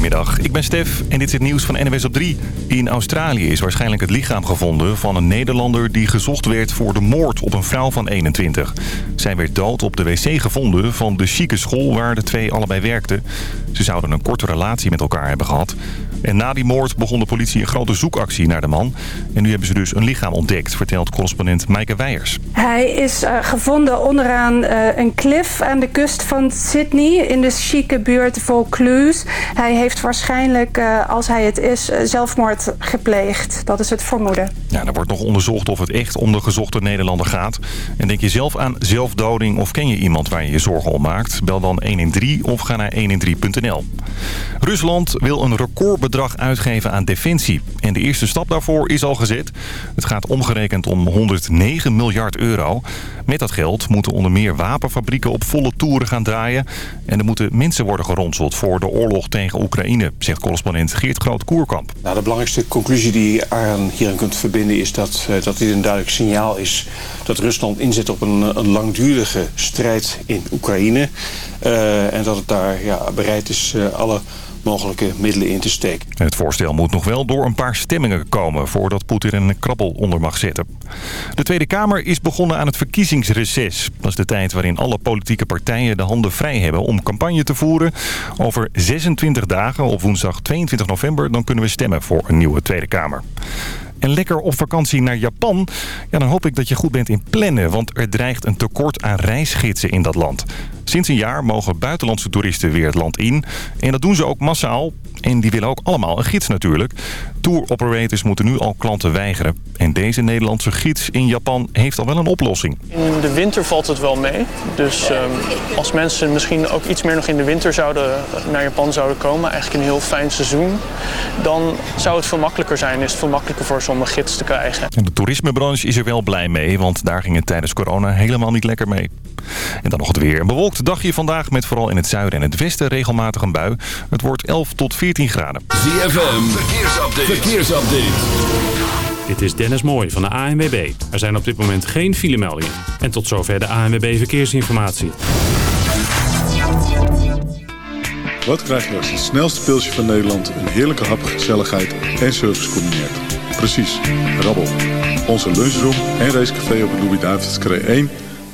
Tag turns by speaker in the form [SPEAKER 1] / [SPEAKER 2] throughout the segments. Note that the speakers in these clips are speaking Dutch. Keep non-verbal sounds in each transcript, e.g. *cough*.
[SPEAKER 1] Goedemiddag, ik ben Stef en dit is het nieuws van NWS op 3. In Australië is waarschijnlijk het lichaam gevonden van een Nederlander... die gezocht werd voor de moord op een vrouw van 21. Zij werd dood op de wc gevonden van de chique school waar de twee allebei werkten. Ze zouden een korte relatie met elkaar hebben gehad. En na die moord begon de politie een grote zoekactie naar de man. En nu hebben ze dus een lichaam ontdekt, vertelt correspondent Maaike Weijers.
[SPEAKER 2] Hij is uh, gevonden onderaan uh, een klif aan de kust van Sydney in de chique buurt Vaucluse. Hij heeft waarschijnlijk, uh, als hij het is, zelfmoord gepleegd. Dat is het vermoeden.
[SPEAKER 1] Ja, er wordt nog onderzocht of het echt om de gezochte Nederlander gaat. En denk je zelf aan zelfdoding of ken je iemand waar je je zorgen om maakt? Bel dan 113 of ga naar 113.nl. Rusland wil een recordbedrag uitgeven aan defensie. En de eerste stap daarvoor is al gezet. Het gaat omgerekend om 109 miljard euro. Met dat geld moeten onder meer wapenfabrieken op volle toeren gaan draaien. En er moeten mensen worden geronseld voor de oorlog tegen Oekraïne, zegt correspondent Geert Groot-Koerkamp.
[SPEAKER 3] Nou, de belangrijkste conclusie die je aan, hieraan kunt verbinden is dat, uh, dat dit een duidelijk signaal is dat Rusland inzet op een langdurige strijd in Oekraïne. Uh, en dat het daar ja, bereid is uh, alle mogelijke middelen in te steken.
[SPEAKER 1] Het voorstel moet nog wel door een paar stemmingen komen... voordat Poetin een krabbel onder mag zetten. De Tweede Kamer is begonnen aan het verkiezingsreces. Dat is de tijd waarin alle politieke partijen de handen vrij hebben... om campagne te voeren. Over 26 dagen, op woensdag 22 november... dan kunnen we stemmen voor een nieuwe Tweede Kamer. En lekker op vakantie naar Japan? Ja, dan hoop ik dat je goed bent in plannen, want er dreigt een tekort aan reisgidsen in dat land. Sinds een jaar mogen buitenlandse toeristen weer het land in. En dat doen ze ook massaal. En die willen ook allemaal een gids natuurlijk. Tour operators moeten nu al klanten weigeren. En deze Nederlandse gids in Japan heeft al wel een oplossing.
[SPEAKER 4] In de winter valt het wel mee. Dus um, als mensen misschien ook iets meer nog in de winter zouden, naar Japan zouden komen... eigenlijk een heel fijn seizoen... dan zou het veel makkelijker zijn. Is het veel makkelijker voor ze om een gids te krijgen.
[SPEAKER 1] En de toerismebranche is er wel blij mee... want daar ging het tijdens corona helemaal niet lekker mee. En dan nog het weer. Een bewolkt dagje vandaag met vooral in het zuiden en het westen regelmatig een bui. Het wordt 11 tot 14 graden.
[SPEAKER 5] ZFM, verkeersupdate. verkeersupdate.
[SPEAKER 6] Dit is Dennis Mooij van de ANWB. Er zijn op dit moment geen filemeldingen. En tot zover de ANWB Verkeersinformatie.
[SPEAKER 7] Wat krijg je als het snelste pilsje van Nederland... een heerlijke hap, gezelligheid en service combineert? Precies, rabbel. Onze lunchroom en racecafé op de Louis-David's 1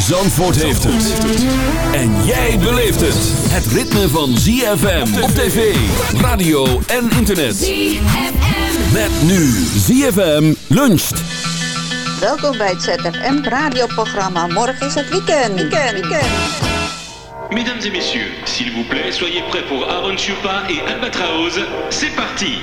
[SPEAKER 5] Zandvoort heeft het. En jij beleeft het. Het ritme van ZFM op tv, radio en internet. ZFM. Met nu ZFM luncht.
[SPEAKER 8] Welkom bij het ZFM radioprogramma. Morgen is het weekend. Weekend, weekend.
[SPEAKER 9] Mesdames et messieurs, s'il vous plaît, soyez prêts pour Aaron Chupa et Albatraoz. C'est parti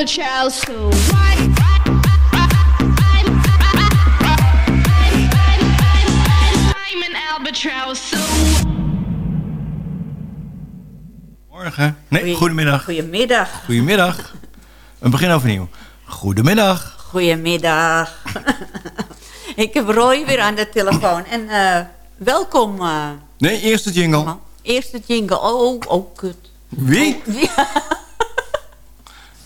[SPEAKER 10] I'm an albatross. So I'm an albatross. So
[SPEAKER 11] Morgen. Nee, goedemiddag.
[SPEAKER 12] Goedemiddag.
[SPEAKER 11] Goedemiddag. We beginnen overnieuw. Goedemiddag.
[SPEAKER 12] Goedemiddag. *laughs* Ik heb Roy weer aan de telefoon. En eh, welkom. eh,
[SPEAKER 11] Nee, eerste jingle.
[SPEAKER 12] eerste jingle. Oh, oh, oh, kut.
[SPEAKER 11] Wie?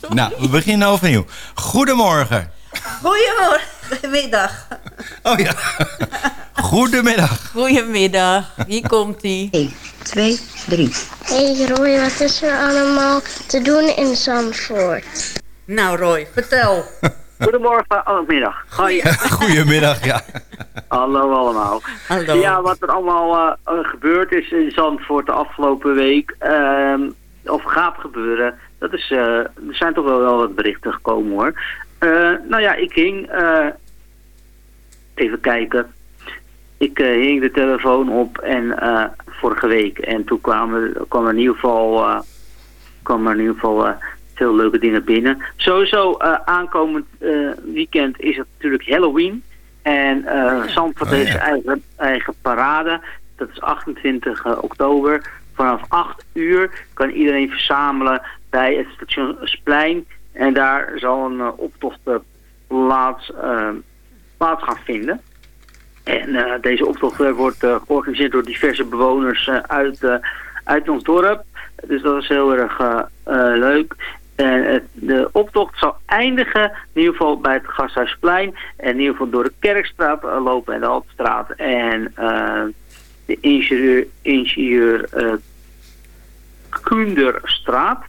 [SPEAKER 11] Nou, we beginnen overnieuw. Goedemorgen.
[SPEAKER 12] Goedemorgen. Middag.
[SPEAKER 11] Oh ja. Goedemiddag.
[SPEAKER 12] Goedemiddag. Hier komt hij. 1, 2, 3.
[SPEAKER 13] Hey Roy, wat is er allemaal te doen in Zandvoort?
[SPEAKER 12] Nou Roy, vertel.
[SPEAKER 14] Goedemorgen, oh, middag. Hoi.
[SPEAKER 11] Goedemiddag, ja.
[SPEAKER 14] Hallo allemaal.
[SPEAKER 12] Hallo.
[SPEAKER 14] Ja, wat er allemaal eh, gebeurd is in Zandvoort de afgelopen week, ehm, of gaat gebeuren, dat is, eh, er zijn toch wel, wel wat berichten gekomen hoor. Eh, nou ja, ik hing, eh, even kijken, ik hing de telefoon op en vorige week en toen kwamen, kwam er in ieder geval, kwam er in ieder geval veel leuke dingen binnen. Sowieso aankomend weekend is het natuurlijk Halloween. En eh Zandvoort
[SPEAKER 11] Oh,
[SPEAKER 14] heeft
[SPEAKER 11] ja.
[SPEAKER 14] eigen, eigen parade. Dat is 28 eh, oktober. Vanaf 8 uur kan iedereen verzamelen bij het stationsplein. En daar zal een eh, optocht eh, plaats, eh, plaats gaan vinden. En deze optocht wordt georganiseerd door diverse bewoners uit, uit ons dorp. Dus dat is heel erg leuk. En de optocht zal eindigen in ieder geval bij het Gasthuisplein. En in ieder geval door de Kerkstraat lopen en de Haltestraat. En de ingenieur, ingenieur eh, Kunderstraat.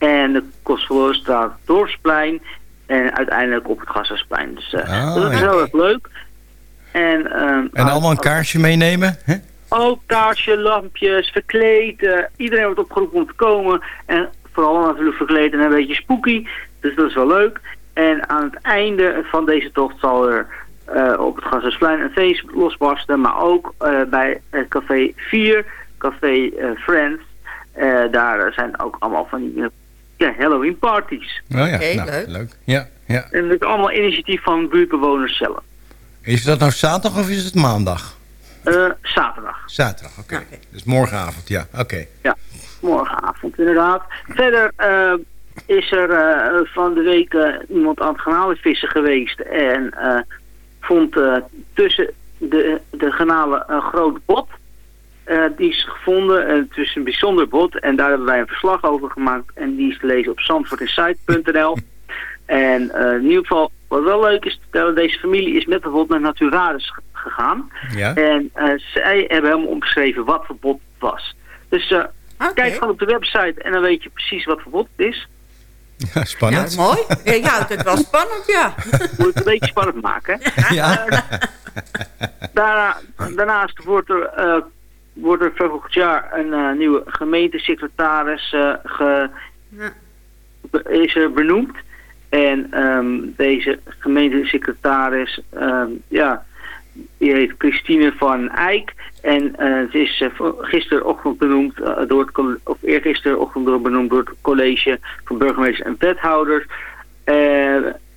[SPEAKER 14] En de Kostverlorenstraat, Dorpsplein. En uiteindelijk op het Gasthuisplein. Dus eh,
[SPEAKER 11] Ah,
[SPEAKER 14] dat is heel erg leuk. En, ehm,
[SPEAKER 11] En allemaal een kaarsje meenemen. Hè?
[SPEAKER 14] ook kaarsje, lampjes, verkleed. iedereen wordt opgeroepen om te komen. En vooral natuurlijk verkleed en een beetje spooky. Dus dat is wel leuk. En aan het einde van deze tocht zal er eh, op het Gasthuisplein een feest losbarsten. Maar ook eh, bij het café 4, café Friends. Daar zijn ook allemaal van die ja, Halloween parties.
[SPEAKER 11] Oh ja, nou,
[SPEAKER 12] leuk.
[SPEAKER 11] leuk. Ja, ja.
[SPEAKER 14] En dat is allemaal initiatief van buurtbewoners zelf.
[SPEAKER 11] Is dat nou zaterdag of is het maandag?
[SPEAKER 14] Eh, zaterdag.
[SPEAKER 11] Zaterdag, oké. Dus morgenavond, ja, oké.
[SPEAKER 14] Ja, morgenavond inderdaad. Verder eh, is er eh, van de week iemand aan het garnalen vissen geweest. En eh, vond eh, tussen de, de garnalen een groot bot. Eh, die is gevonden. En het is een bijzonder bot. En daar hebben wij een verslag over gemaakt. En die is te lezen op zandvoortinsight.nl. En eh, in ieder geval, wat wel leuk is te vertellen, deze familie is met bijvoorbeeld naar Naturalis ge- gegaan.
[SPEAKER 11] Ja.
[SPEAKER 14] En zij hebben helemaal omgeschreven wat voor bot het was. Dus eh, kijk gewoon op de website en dan weet je precies wat voor bot het is. *laughs*
[SPEAKER 11] Ja, spannend.
[SPEAKER 12] Ja, mooi. Ja, ja, het is wel spannend, ja. *laughs*
[SPEAKER 14] Moet het een beetje spannend maken. hè?
[SPEAKER 11] Ja.
[SPEAKER 14] Daarna, daarnaast wordt er, eh, wordt er volgend jaar een eh, nieuwe gemeentesecretaris eh, ge, is er benoemd. En ehm, deze gemeentesecretaris, ehm, ja, die heet Christine van Eyck. En eh, ze is gisterochtend benoemd, door het, of eergisterochtend door, benoemd door het college van burgemeesters en wethouders.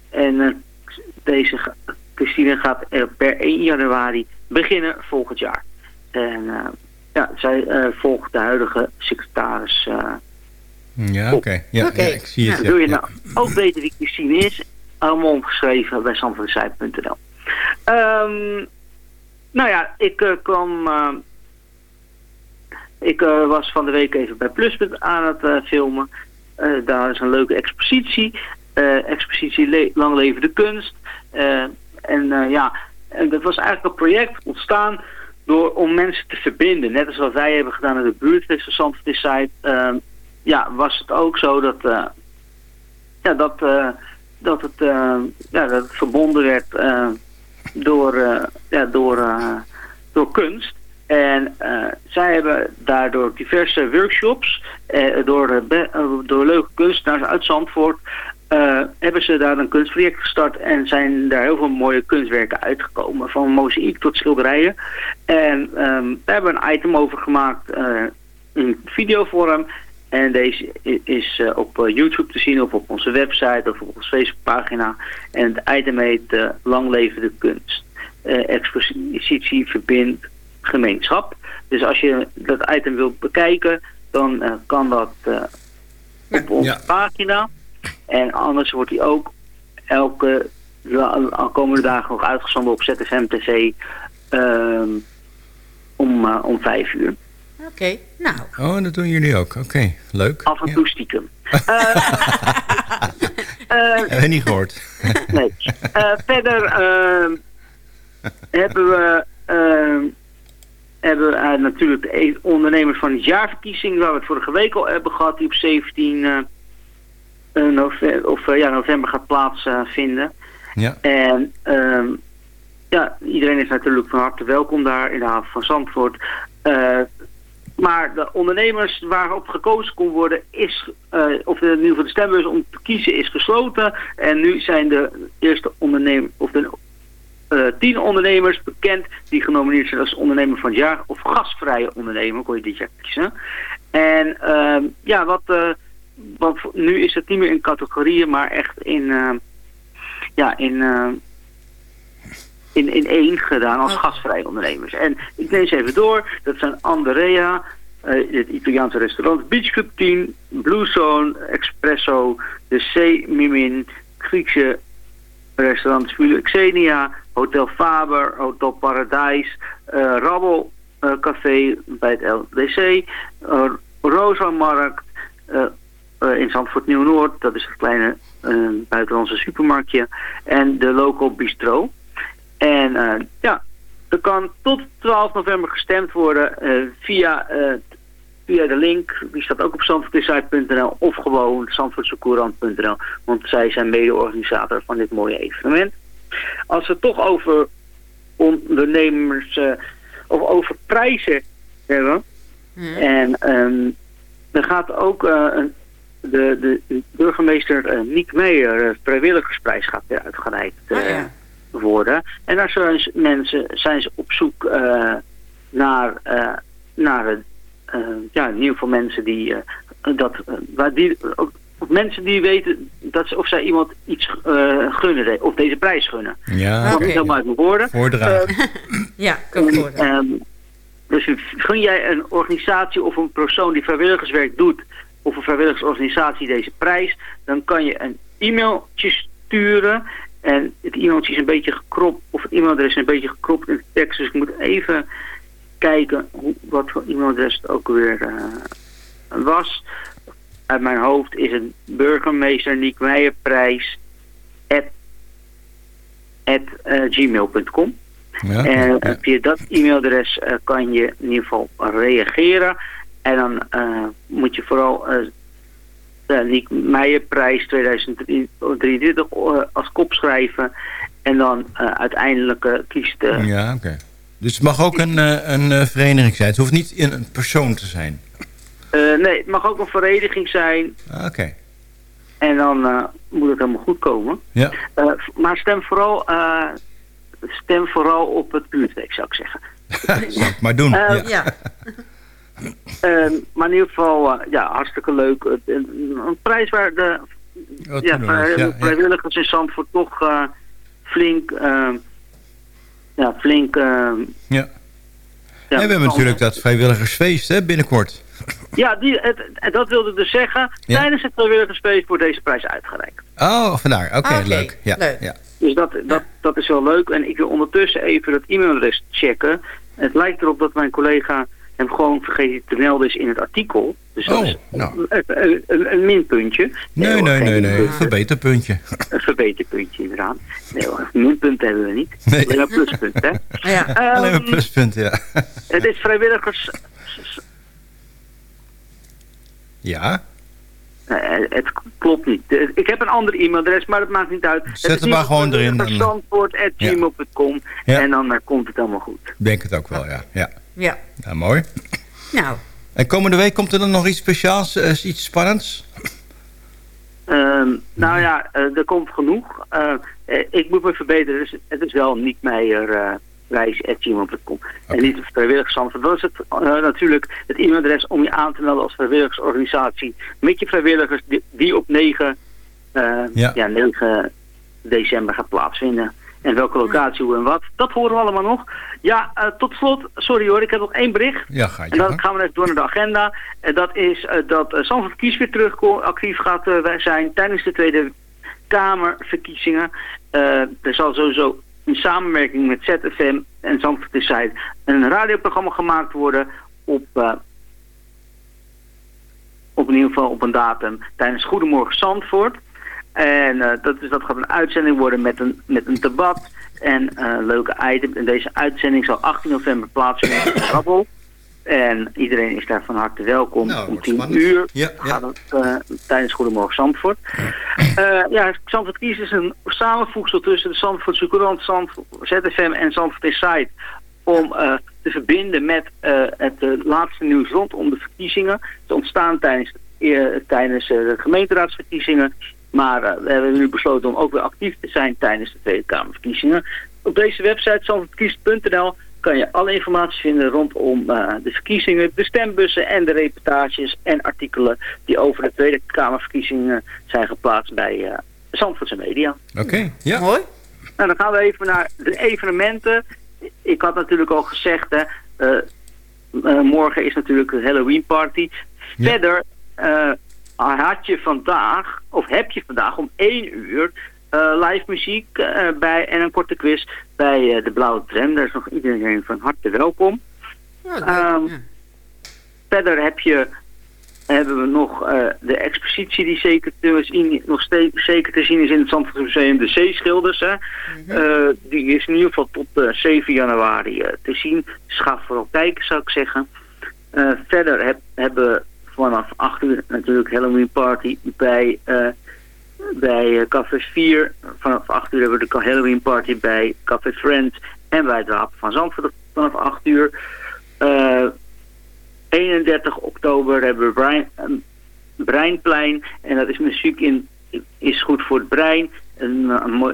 [SPEAKER 14] En deze Christine gaat er per 1 januari beginnen volgend jaar. En eh, ja, zij eh, volgt de huidige secretaris. eh,
[SPEAKER 11] Ja, oké. Ja, ik zie het.
[SPEAKER 14] Ja,
[SPEAKER 11] ja,
[SPEAKER 14] wil je
[SPEAKER 11] ja.
[SPEAKER 14] nou ook weten wie Christine is? Allemaal omgeschreven bij zandvoortsite.nl. Ehm nou ja, ik kwam... eh, ik was van de week even bij Pluspunt aan het filmen. Eh, daar is een leuke expositie. Eh, expositie Le Lang Leven de Kunst. Eh, en eh, ja, en dat was eigenlijk een project ontstaan door, om mensen te verbinden. Net als wat wij hebben gedaan in de buurt van Zandvoort Insight. Ehm, ja, was het ook zo dat, eh, ja, dat, eh, dat, het, eh, ja, dat het verbonden werd door, ja, door, door kunst. En zij hebben daardoor diverse workshops door, door leuke kunstenaars uit Zandvoort eh, hebben ze daar een kunstproject gestart en zijn daar heel veel mooie kunstwerken uitgekomen. Van mozaïek tot schilderijen. En ehm, daar hebben we een item over gemaakt eh, in videovorm. En deze is eh, op YouTube te zien of op onze website of op onze Facebookpagina. En het item heet Lang leven de kunst. Expositie verbindt gemeenschap. Dus als je dat item wilt bekijken, dan kan dat op onze pagina. En anders wordt die ook elke la- komende dagen nog uitgezonden op ZFM TV ehm, om, eh, om vijf uur.
[SPEAKER 12] Oké, nou.
[SPEAKER 11] Oh, dat doen jullie ook. Oké, leuk.
[SPEAKER 14] Af en toe stiekem. *laughs* Eh, eh,
[SPEAKER 11] Heb je niet gehoord? *laughs*
[SPEAKER 14] nee. Eh, verder ehm, hebben we, ehm, hebben we natuurlijk de e- ondernemers van het jaarverkiezing, waar we het vorige week al hebben gehad, die op 17 eh, eh, november, of, eh, ja, november gaat plaatsvinden.
[SPEAKER 11] Ja.
[SPEAKER 14] En ehm, ja, iedereen is natuurlijk van harte welkom daar in de haven van Zandvoort. Eh, maar de ondernemers waarop gekozen kon worden is, eh, of in ieder geval de stembus om te kiezen is gesloten. En nu zijn de eerste ondernemers, of de eh, tien ondernemers bekend die genomineerd zijn als ondernemer van het jaar. Of gastvrije ondernemer, kon je dit jaar kiezen. En ehm, ja, wat, eh, nu is het niet meer in categorieën, maar echt in, eh, ja, in, eh, in, in één gedaan als gastvrije ondernemers. En ik neem ze even door. Dat zijn Andrea, eh, het Italiaanse restaurant Beach Club 10, Blue Zone, Espresso, de C Mimin, Griekse restaurant Xenia, Hotel Faber, Hotel Paradijs, eh Rabbel eh, Café bij het LDC, eh Rosa Markt in Zandvoort Nieuw-Noord, dat is een kleine eh, buitenlandse supermarktje, en de Local Bistro. En eh, ja, er kan tot 12 november gestemd worden eh, via, eh, via de link. Die staat ook op zandvoortinsight.nl of gewoon zandvoortsecourant.nl. Want zij zijn mede-organisator van dit mooie evenement. Als we het toch over ondernemers eh, of over prijzen hebben. En ehm er gaat ook eh, een, de, de burgemeester eh, Niek Meijer eh, vrijwilligersprijs gaat weer uitgereikt eh, worden. En daar zijn ze- mensen zijn ze op zoek eh, naar, eh, naar een, eh, ja, in ieder geval mensen die eh, dat eh, waar die mensen die weten dat ze, of zij iemand iets eh, gunnen, of deze prijs gunnen.
[SPEAKER 11] Ja,
[SPEAKER 14] Dat
[SPEAKER 11] oké.
[SPEAKER 14] is helemaal uit mijn woorden.
[SPEAKER 11] Voordragen.
[SPEAKER 14] Eh, *laughs*
[SPEAKER 12] Ja, kan ik horen.
[SPEAKER 14] Ehm, dus gun jij een organisatie of een persoon die vrijwilligerswerk doet, of een vrijwilligersorganisatie deze prijs, dan kan je een e-mailtje sturen. En het e-mailtje is een beetje gekropt, of het e-mailadres is een beetje gekropt in de tekst. Dus ik moet even kijken hoe, wat voor e-mailadres het ook weer eh, was. Uit mijn hoofd is het burgemeester Niek Meijerprijs at, at eh, gmail.com.
[SPEAKER 11] Ja,
[SPEAKER 14] En via dat e-mailadres eh, kan je in ieder geval reageren. En dan eh, moet je vooral eh de Niek Meijerprijs 2023 eh, als kop schrijven. En dan eh, uiteindelijk eh, kiest de...
[SPEAKER 11] Ja, oké. Dus het mag ook een, eh, een eh, vereniging zijn. Het hoeft niet in een persoon te zijn.
[SPEAKER 14] Eh, nee, het mag ook een vereniging zijn.
[SPEAKER 11] Ah, Oké.
[SPEAKER 14] En dan eh, moet het helemaal goed komen.
[SPEAKER 11] Ja.
[SPEAKER 14] Eh, maar stem vooral, eh, stem vooral op het buurtweek, zou ik zeggen. *laughs*
[SPEAKER 11] Zal ik maar doen. Ja.
[SPEAKER 14] Eh, maar in ieder geval, eh, ja, hartstikke leuk. Het- Een, een prijs waar de
[SPEAKER 11] Wat
[SPEAKER 14] ja, vrij- vrijwilligers in Zandvoort toch eh, flink... eh, ja, flink... eh,
[SPEAKER 11] Ja.
[SPEAKER 14] ja,
[SPEAKER 11] en we hebben natuurlijk dat vrijwilligersfeest hè, binnenkort.
[SPEAKER 14] Ja, die, het, het- dat wilde ik dus zeggen.
[SPEAKER 11] Ja.
[SPEAKER 14] Tijdens het vrijwilligersfeest wordt deze prijs uitgereikt.
[SPEAKER 11] Oh, vandaar. Oké,
[SPEAKER 14] Ah, oké.
[SPEAKER 11] leuk. Ja,
[SPEAKER 14] Leuk.
[SPEAKER 11] Ja.
[SPEAKER 14] Dus dat, dat, dat is wel leuk. En ik wil ondertussen even dat e-mailadres checken. Het lijkt erop dat mijn collega hem gewoon vergeten te melden is in het artikel. Dus dat
[SPEAKER 11] Oh,
[SPEAKER 14] is
[SPEAKER 11] nou.
[SPEAKER 14] een, een, een, een minpuntje.
[SPEAKER 11] Nee, nee, nee, nee.
[SPEAKER 14] minpuntje.
[SPEAKER 11] Verbeterpuntje.
[SPEAKER 14] Een verbeterpuntje inderdaad. Nee hoor, minpunten hebben we niet. *laughs*
[SPEAKER 11] Nee.
[SPEAKER 14] Alleen een pluspunt, hè? *laughs*
[SPEAKER 12] Ja.
[SPEAKER 11] Alleen maar
[SPEAKER 14] Ehm,
[SPEAKER 11] pluspunt, ja.
[SPEAKER 14] Het is vrijwilligers...
[SPEAKER 11] Ja.
[SPEAKER 14] Nee, het klopt niet. Eh, Ik heb een ander e-mailadres, maar dat maakt niet uit.
[SPEAKER 11] Zet hem maar gewoon erin, dan-
[SPEAKER 14] Zandvoort.gmail.com
[SPEAKER 11] Ja.
[SPEAKER 14] en dan eh, komt het allemaal goed.
[SPEAKER 11] Ik denk het ook wel, ja. Ja,
[SPEAKER 12] Ja.
[SPEAKER 11] ja mooi.
[SPEAKER 12] Nou,
[SPEAKER 11] En komende week komt er dan nog iets speciaals, eh, iets spannends?
[SPEAKER 14] Ehm, nou ja, eh, er komt genoeg. Eh, ik moet me verbeteren, dus het is wel niet meer uh, reis.gmail.com. En niet vrijwilligerszandvoort. Dat is het, uh, natuurlijk het e-mailadres om je aan te melden als vrijwilligersorganisatie. Met je vrijwilligers die, die op 9, ja. Ja, 9 december gaat plaatsvinden. En welke locatie, hoe en wat. Dat horen we allemaal nog. Ja, uh, tot slot, sorry hoor, ik heb nog één bericht.
[SPEAKER 11] Ja, ga je
[SPEAKER 14] En dan gaan we even door naar de agenda. En dat is uh, dat uh, Sanford Kies weer terug actief gaat zijn tijdens de Tweede Kamerverkiezingen. er zal sowieso in samenwerking met ZFM en Zandvoort Inside een radioprogramma gemaakt worden op, op in ieder geval op een datum tijdens Goedemorgen Zandvoort. En uh, dat, is, dat gaat een uitzending worden met een, met een debat en uh, leuke item. En deze uitzending zal 18 november plaatsvinden in Rabbel. En iedereen is daar van harte welkom.
[SPEAKER 11] Nou,
[SPEAKER 14] Om 10 uur
[SPEAKER 11] ja,
[SPEAKER 14] het uh, tijdens Goedemorgen Zandvoort. Ja, ja Zandvoort Kies is een samenvoegsel tussen de Zandvoortse Courant, Zandvoort, ZFM en Zandvoort Insight. Om uh, te verbinden met uh, het laatste nieuws rondom de verkiezingen. Te ontstaan tijdens, tijdens de gemeenteraadsverkiezingen. Maar uh, we hebben nu besloten om ook weer actief te zijn tijdens de Tweede Kamerverkiezingen. Op deze website zandvoortkies.nl kan je alle informatie vinden rondom uh, de verkiezingen, de stembussen en de reportages en artikelen die over de Tweede Kamerverkiezingen zijn geplaatst bij uh, Zandvoortse Media.
[SPEAKER 11] Oké, okay, ja.
[SPEAKER 12] Mooi.
[SPEAKER 14] Nou, dan gaan we even naar de evenementen. Ik had natuurlijk al gezegd, hè, morgen is natuurlijk de Halloween party. Ja. Verder had je vandaag, of heb je vandaag om 1 uur uh, live muziek uh, bij, en een korte quiz bij uh, de Blauwe Tram. Daar is nog iedereen van harte welkom.
[SPEAKER 12] Ja,
[SPEAKER 14] um, ja. Verder heb je, hebben we nog de expositie die zeker te zien, nog steeds, zeker te zien is in het Zandvoort Museum, de Zeeschilders. Hè. Mm -hmm. die is in ieder geval tot 7 januari te zien. Dus ga vooral kijken zou ik zeggen. verder heb, hebben we vanaf 8 uur natuurlijk Halloween party bij, uh, bij uh, Café 4. Vanaf 8 uur hebben we de Halloween party bij Café Friends en bij het van Zandvoort vanaf 8 uur. Uh, 31 oktober hebben we Brein, Breinplein en dat is muziek in is goed voor het brein. Een,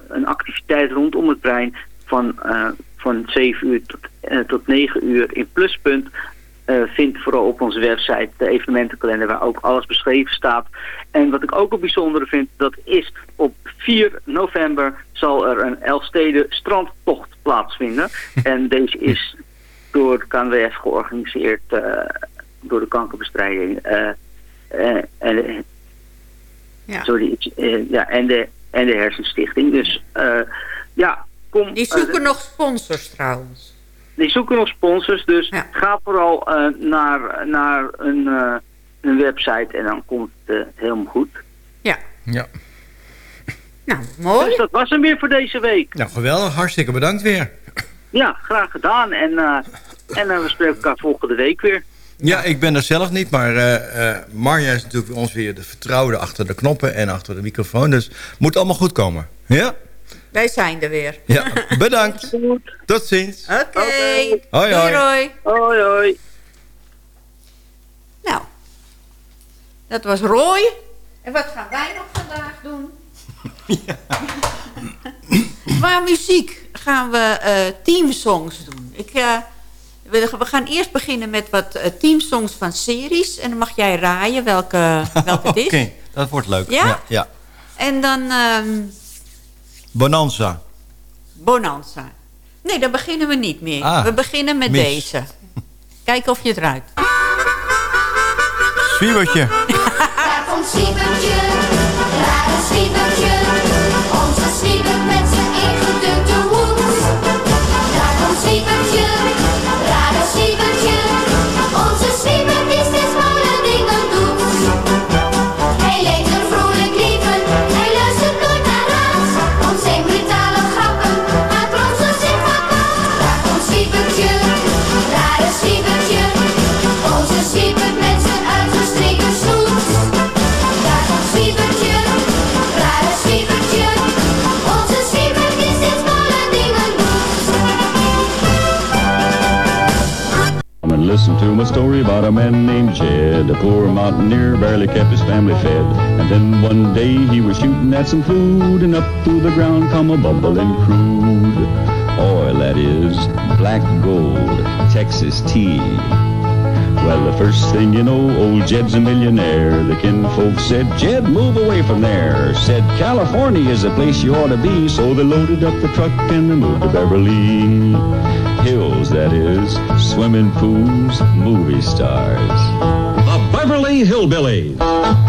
[SPEAKER 14] een, activiteit rondom het brein van, van 7 uur tot 9 uur in Pluspunt. Uh, vind vooral op onze website de evenementenkalender waar ook alles beschreven staat. En wat ik ook een bijzondere vind, dat is op 4 november zal er een Elfsteden strandtocht plaatsvinden. *laughs* en deze is door de KNWF georganiseerd uh, door de kankerbestrijding. Uh, en,
[SPEAKER 12] ja.
[SPEAKER 14] Sorry, ja, en, de, en de Hersenstichting. Dus ja, kom...
[SPEAKER 12] Die zoeken nog sponsors trouwens.
[SPEAKER 14] Die zoeken nog sponsors, dus ja. ga vooral uh, naar, naar een, uh, een website en dan komt het uh, helemaal goed.
[SPEAKER 12] Ja.
[SPEAKER 11] Ja.
[SPEAKER 12] Nou, mooi.
[SPEAKER 14] Dus dat was hem weer voor deze week.
[SPEAKER 11] Nou, geweldig. Hartstikke bedankt weer.
[SPEAKER 14] Ja, graag gedaan. En, en we spreken elkaar volgende week weer.
[SPEAKER 11] Ja, ik ben er zelf niet, maar Marja is natuurlijk ons weer de vertrouwde achter de knoppen en achter de microfoon. Dus moet allemaal goed komen. Ja?
[SPEAKER 12] Wij zijn er weer.
[SPEAKER 11] Ja, bedankt. Tot ziens.
[SPEAKER 12] Oké. Okay.
[SPEAKER 11] Hoi, hoi.
[SPEAKER 12] Hoi,
[SPEAKER 14] hoi. hoi.
[SPEAKER 12] Nou, dat was Roy. En wat gaan wij nog vandaag doen? Ja. *laughs* Qua muziek gaan we uh, teamsongs doen. Ik, uh, we, we, gaan eerst beginnen met wat uh, teamsongs van series. En dan mag jij raaien welke, welke het is. *laughs*
[SPEAKER 11] Oké, okay, dat wordt leuk.
[SPEAKER 12] Ja?
[SPEAKER 11] Ja. ja.
[SPEAKER 12] En dan... Um,
[SPEAKER 11] Bonanza.
[SPEAKER 12] Bonanza. Nee, daar beginnen we niet meer.
[SPEAKER 11] Ah,
[SPEAKER 12] we beginnen met
[SPEAKER 11] mis.
[SPEAKER 12] deze. *laughs* Kijken of je het ruikt.
[SPEAKER 11] Zwiebertje.
[SPEAKER 10] Daar komt Zwiebertje, rare Zwiebertje. Onze Zwiebert met zijn ingedrukte hoed. Daar komt Zwiebertje, rare Zwiebertje.
[SPEAKER 15] Listen to my story about a man named Jed. A poor mountaineer barely kept his family fed. And then one day he was shooting at some food, and up through the ground come a bubbling crude. Oil, that is, black gold, Texas tea. Well, the first thing you know, old Jed's a millionaire. The kinfolk said, Jed, move away from there. Said, California is the place you ought to be. So they loaded up the truck and they moved to Beverly Hills, that is, swimming pools, movie stars.
[SPEAKER 16] The Beverly Hillbillies.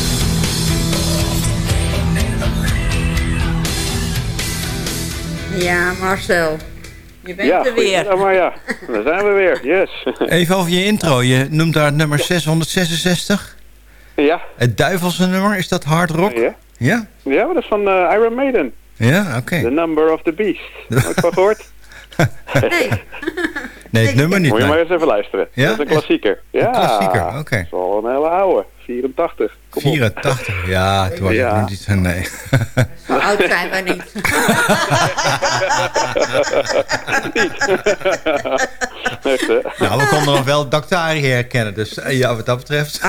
[SPEAKER 12] Ja, Marcel. Je bent
[SPEAKER 17] ja,
[SPEAKER 12] er weer.
[SPEAKER 17] goeiedag, maar ja, daar zijn we weer. Yes. *laughs*
[SPEAKER 11] Even over je intro. Je noemt daar het nummer 666.
[SPEAKER 17] Ja.
[SPEAKER 11] Het duivelse nummer, is dat hard rock?
[SPEAKER 17] Ja.
[SPEAKER 11] Ja?
[SPEAKER 17] Ja, maar dat is van eh, Iron Maiden.
[SPEAKER 11] Ja, oké.
[SPEAKER 17] The Number of the Beast. Heb je van gehoord?
[SPEAKER 11] Nee, het nummer niet.
[SPEAKER 17] Moet je
[SPEAKER 11] maar-
[SPEAKER 17] maar eens even luisteren.
[SPEAKER 11] Ja?
[SPEAKER 17] Dat is een klassieker. Ja.
[SPEAKER 11] klassieker, oké.
[SPEAKER 17] Dat is wel een hele oude. 84. Kom op.
[SPEAKER 11] 84, ja, toen was
[SPEAKER 17] Ja.
[SPEAKER 11] ik niet zo... Nee.
[SPEAKER 12] Zo oud zijn we niet. *laughs*
[SPEAKER 17] Echt, hè?
[SPEAKER 11] Nou, we konden nog wel Dactari herkennen, dus eh, ja, wat dat betreft.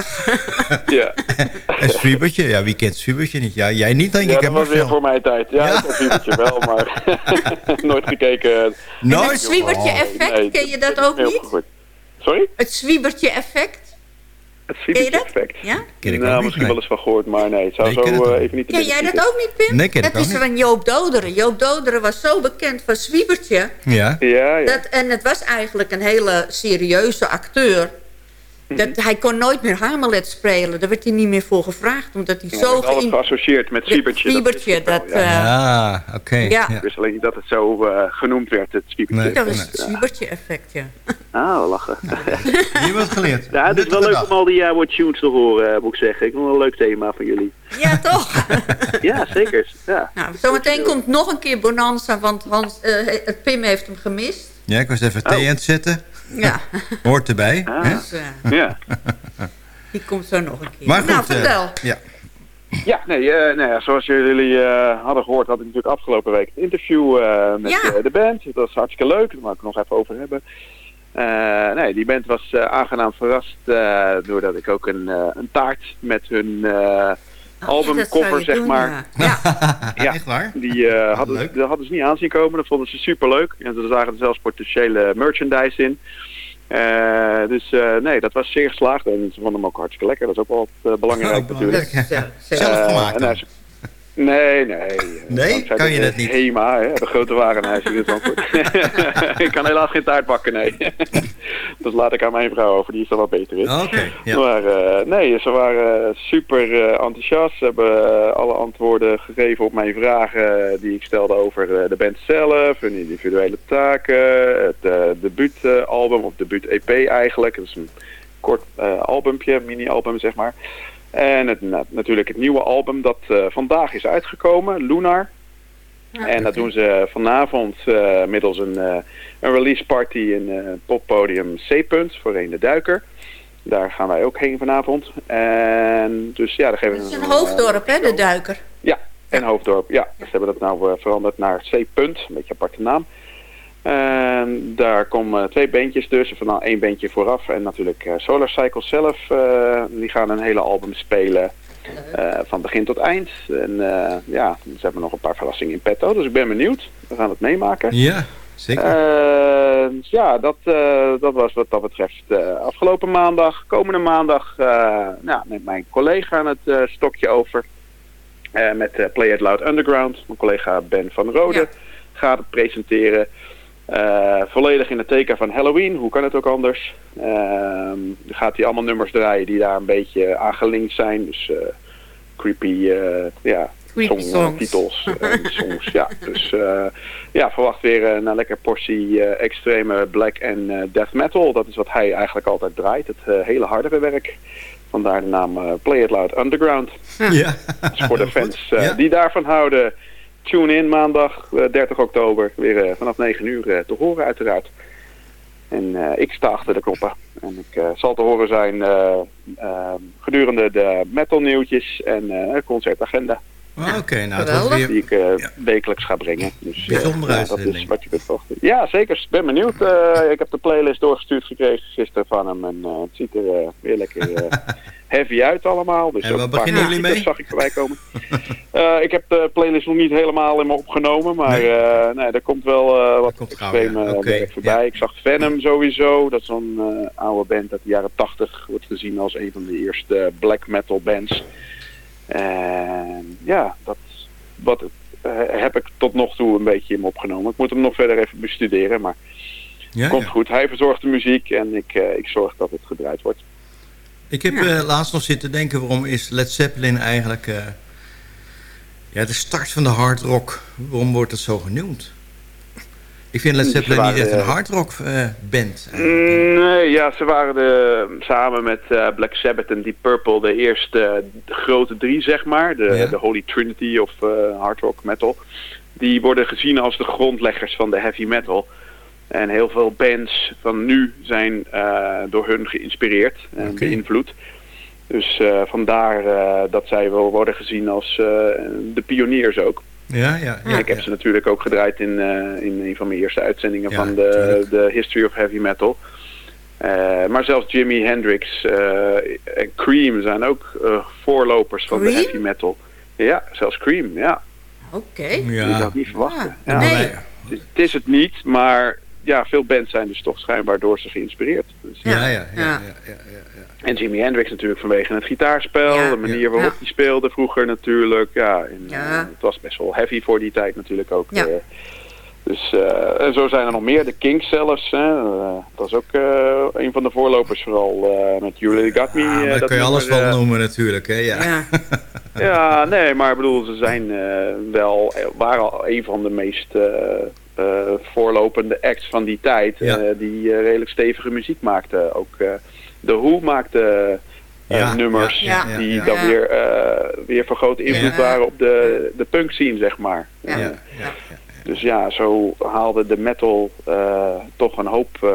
[SPEAKER 17] Ja. *laughs*
[SPEAKER 11] en Swiebertje, ja, wie kent Swiebertje niet? Ja, jij niet, denk
[SPEAKER 17] Ja,
[SPEAKER 11] ik,
[SPEAKER 17] dat was weer voor mijn tijd. Ja, ik heb Zwiebertje wel, maar *laughs* nooit gekeken.
[SPEAKER 11] Nooit?
[SPEAKER 12] het zwiebertje effect,
[SPEAKER 17] Nee,
[SPEAKER 12] ken je dat ook niet?
[SPEAKER 17] Sorry?
[SPEAKER 12] Het zwiebertje effect?
[SPEAKER 17] Het Zwiebertje effect.
[SPEAKER 12] Ja?
[SPEAKER 11] Ken ik
[SPEAKER 17] nou,
[SPEAKER 11] niet,
[SPEAKER 17] misschien
[SPEAKER 11] nee.
[SPEAKER 17] wel eens van gehoord, maar nee, het zou
[SPEAKER 11] Nee,
[SPEAKER 17] zo
[SPEAKER 11] het
[SPEAKER 17] eh, even niet te
[SPEAKER 12] Ken jij dat ook niet, Pim?
[SPEAKER 11] Nee, ken ik
[SPEAKER 12] is
[SPEAKER 11] niet.
[SPEAKER 12] van Joop Doderen. Joop Doderen was zo bekend van Zwiebertje.
[SPEAKER 11] Ja.
[SPEAKER 17] Ja, ja.
[SPEAKER 12] Dat, en het was eigenlijk een hele serieuze acteur. Dat, hij kon nooit meer Hamlet spelen. Daar werd hij niet meer voor gevraagd. Omdat hij
[SPEAKER 17] Ja,
[SPEAKER 12] zo...
[SPEAKER 17] is geassocieerd met dat ik wel,
[SPEAKER 12] dat,
[SPEAKER 17] ja.
[SPEAKER 12] eh,
[SPEAKER 11] Ja, oké.
[SPEAKER 12] Ja.
[SPEAKER 17] Ik wist alleen niet dat het zo eh, genoemd werd, het Zwiebertje.
[SPEAKER 11] Nee.
[SPEAKER 12] dat was het Zwiebertje effect, ja. *laughs*
[SPEAKER 17] Ah, lachen.
[SPEAKER 11] Hier wat geleerd.
[SPEAKER 17] Ja, het is wel leuk
[SPEAKER 11] dag.
[SPEAKER 17] om al die oude tunes te horen, eh, moet ik zeggen. Ik vond het een leuk thema van jullie.
[SPEAKER 12] Ja, toch? *laughs*
[SPEAKER 17] Ja, zeker. Ja.
[SPEAKER 12] nou, zometeen komt nog een keer Bonanza, want Hans, eh, het Pim heeft hem gemist.
[SPEAKER 11] Ja, ik was even thee aan het zetten.
[SPEAKER 12] Ja. *laughs*
[SPEAKER 11] Hoort erbij. hè?
[SPEAKER 12] Dus, eh,
[SPEAKER 17] Ja. *laughs*
[SPEAKER 12] Die komt zo nog een keer.
[SPEAKER 11] Maar goed,
[SPEAKER 12] nou,
[SPEAKER 11] eh,
[SPEAKER 12] vertel.
[SPEAKER 11] ja.
[SPEAKER 17] Ja, nee, eh, nou ja, zoals jullie eh, hadden gehoord, had ik natuurlijk afgelopen week het interview eh, met
[SPEAKER 12] Ja.
[SPEAKER 17] eh, de band. Dat was hartstikke leuk, daar wou ik het nog even over hebben. Eh, nee, die band was eh, aangenaam verrast eh, doordat ik ook een, eh, een taart met hun eh
[SPEAKER 12] Oh, je
[SPEAKER 17] zeg
[SPEAKER 12] doen,
[SPEAKER 17] maar.
[SPEAKER 12] ja.
[SPEAKER 17] Ja,
[SPEAKER 11] echt waar?
[SPEAKER 17] Die uh, hadden, dat hadden ze niet aanzien komen. Dat vonden ze super leuk. En ze zagen er zelfs potentiële merchandise in. Eh, dus eh, nee, dat was zeer geslaagd. En ze vonden hem ook hartstikke lekker. Dat is ook wel wat, eh, belangrijk natuurlijk.
[SPEAKER 11] Zelf
[SPEAKER 17] Eh,
[SPEAKER 11] gemaakt
[SPEAKER 17] en Nee, nee. *laughs*
[SPEAKER 11] Nee?
[SPEAKER 17] Dankzij
[SPEAKER 11] Kan je dat niet?
[SPEAKER 17] HEMA, hè, de grote warenhuis in Zandvoort. *laughs* *laughs* ik kan helaas geen taart bakken, nee. dat laat ik aan mijn vrouw over, die is er wat beter in.
[SPEAKER 11] Oké, ja.
[SPEAKER 17] Maar eh, nee, ze waren super eh, enthousiast. Ze hebben eh, alle antwoorden gegeven op mijn vragen die ik stelde over eh, de band zelf, hun individuele taken, het eh, debuutalbum of debuut-EP eigenlijk. Dat is een kort eh albumpje, mini-album zeg maar. En het, na- natuurlijk het nieuwe album dat eh, vandaag is uitgekomen, Lunar. en dat doen ze vanavond eh, middels een, eh, een release party in eh, poppodium C-punt voor een de Duiker. Daar gaan wij ook heen vanavond. En dus ja, daar geven we
[SPEAKER 12] Het is een
[SPEAKER 17] een,
[SPEAKER 12] hoofddorp, hè, de duiker.
[SPEAKER 17] ja, en Hoofddorp. Ja, ze hebben dat nou veranderd naar C. Punt, een beetje aparte naam. En daar komen twee bandjes of nou één bandje vooraf. En natuurlijk eh, Solar Cycle zelf, eh, die gaan een hele album spelen. eh, van begin tot eind. En eh, ja, ze hebben nog een paar verrassingen in petto, dus ik ben benieuwd. We gaan het meemaken.
[SPEAKER 11] Ja, zeker.
[SPEAKER 17] Ja, dat, eh, dat was wat dat betreft afgelopen maandag. Komende maandag uh, nou, met mijn collega aan het uh, stokje over. Uh, met uh, Play It Loud Underground. Mijn collega Ben van Rode ja. gaat het presenteren. Uh, volledig in het teken van Halloween, hoe kan het ook anders? Uh, dan gaat hij allemaal nummers draaien die daar een beetje aangelinkt zijn. Dus uh, creepy, uh, ja,
[SPEAKER 12] creepy
[SPEAKER 17] song, titels, *laughs* songs. Ja, dus ja, verwacht weer een lekker portie extreme black en death metal. Dat is wat hij eigenlijk altijd draait, het hele harde werk. Vandaar de naam Play It Loud Underground.
[SPEAKER 11] Ja.
[SPEAKER 17] Dus voor de fans ja. die daarvan houden tune in maandag uh, 30 oktober. Weer uh, vanaf 9 uur uh, te horen uiteraard. En ik sta achter de knoppen. En ik zal te horen zijn gedurende de metal nieuwtjes en concertagenda.
[SPEAKER 11] Oh, Oké, okay, nou
[SPEAKER 17] dat weer... Die ik ja. wekelijks ga brengen. Dus,
[SPEAKER 11] Bijzondere
[SPEAKER 17] ja, dat is wat je kunt wachten. Ja, zeker. Ik ben benieuwd. ik heb de playlist doorgestuurd gekregen gisteren van hem. En het ziet er weer lekker *laughs* heavy uit allemaal. Dus
[SPEAKER 11] en waar beginnen *laughs* jullie mee?
[SPEAKER 17] Dat zag ik voorbij komen. uh, ik heb de playlist nog niet helemaal in me opgenomen. Maar nee. uh, nee, er komt wel uh, wat extreme ja. okay. werk voorbij. Ja. Ik zag Venom sowieso. Dat is zo'n oude band uit de jaren 80. Wordt gezien als een van de eerste black metal bands. En ja, dat wat, heb ik tot nog toe een beetje in me opgenomen. Ik moet hem nog verder even bestuderen. Maar
[SPEAKER 11] ja,
[SPEAKER 17] komt goed. Hij verzorgt de muziek en ik, ik zorg dat het gedraaid wordt.
[SPEAKER 11] Ik heb ja. uh, laatst nog zitten denken, waarom is Led Zeppelin eigenlijk uh, ja, de start van de hard rock? Waarom wordt het zo genoemd? Ik vind Led Zeppelin niet echt een hard rock uh, band.
[SPEAKER 17] Nee, ja, ze waren de, samen met Black Sabbath en Deep Purple de eerste de grote drie, zeg maar. De, ja. de Holy Trinity of hard rock metal. Die worden gezien als de grondleggers van de heavy metal. En heel veel bands van nu zijn uh, door hun geïnspireerd en okay. beïnvloed. Dus uh, vandaar uh, dat zij wel worden gezien als de pioniers ook.
[SPEAKER 11] Ja, ja,
[SPEAKER 17] ik heb
[SPEAKER 11] ja.
[SPEAKER 17] ze natuurlijk ook gedraaid in, in een van mijn eerste uitzendingen ja, van de, de History of Heavy Metal. maar zelfs Jimi Hendrix en Cream zijn ook voorlopers van
[SPEAKER 12] Cream?
[SPEAKER 17] de heavy metal. Ja, zelfs Cream, ja.
[SPEAKER 12] Oké. Okay.
[SPEAKER 17] Ja. Je zou het niet verwachten. Ja.
[SPEAKER 12] Nee.
[SPEAKER 17] Het is het niet, maar ja, veel bands zijn dus toch schijnbaar door ze geïnspireerd. Dus,
[SPEAKER 11] ja, ja, ja. ja, ja, ja, ja
[SPEAKER 17] En Jimi Hendrix natuurlijk vanwege het gitaarspel, de manier waarop hij speelde vroeger natuurlijk. Ja, en, uh, het was best wel heavy voor die tijd natuurlijk ook. Uh, dus uh, en zo zijn er nog meer. De Kings zelfs. Hè. dat is ook een van de voorlopers vooral met You Got Me.
[SPEAKER 11] Ja, dat kun je alles wel noemen natuurlijk. Hè? Ja.
[SPEAKER 12] Ja. *laughs*
[SPEAKER 17] ja, nee, maar ik bedoel, ze zijn wel, waren al een van de meest... Uh, voorlopende acts van die tijd. Ja. Uh, die uh, redelijk stevige muziek maakten. Ook de Who maakte
[SPEAKER 11] ja.
[SPEAKER 17] nummers
[SPEAKER 12] ja. Ja.
[SPEAKER 17] die dan weer, weer van grote invloed waren op de, de punk scene, zeg maar. Dus ja, zo haalde de metal toch een hoop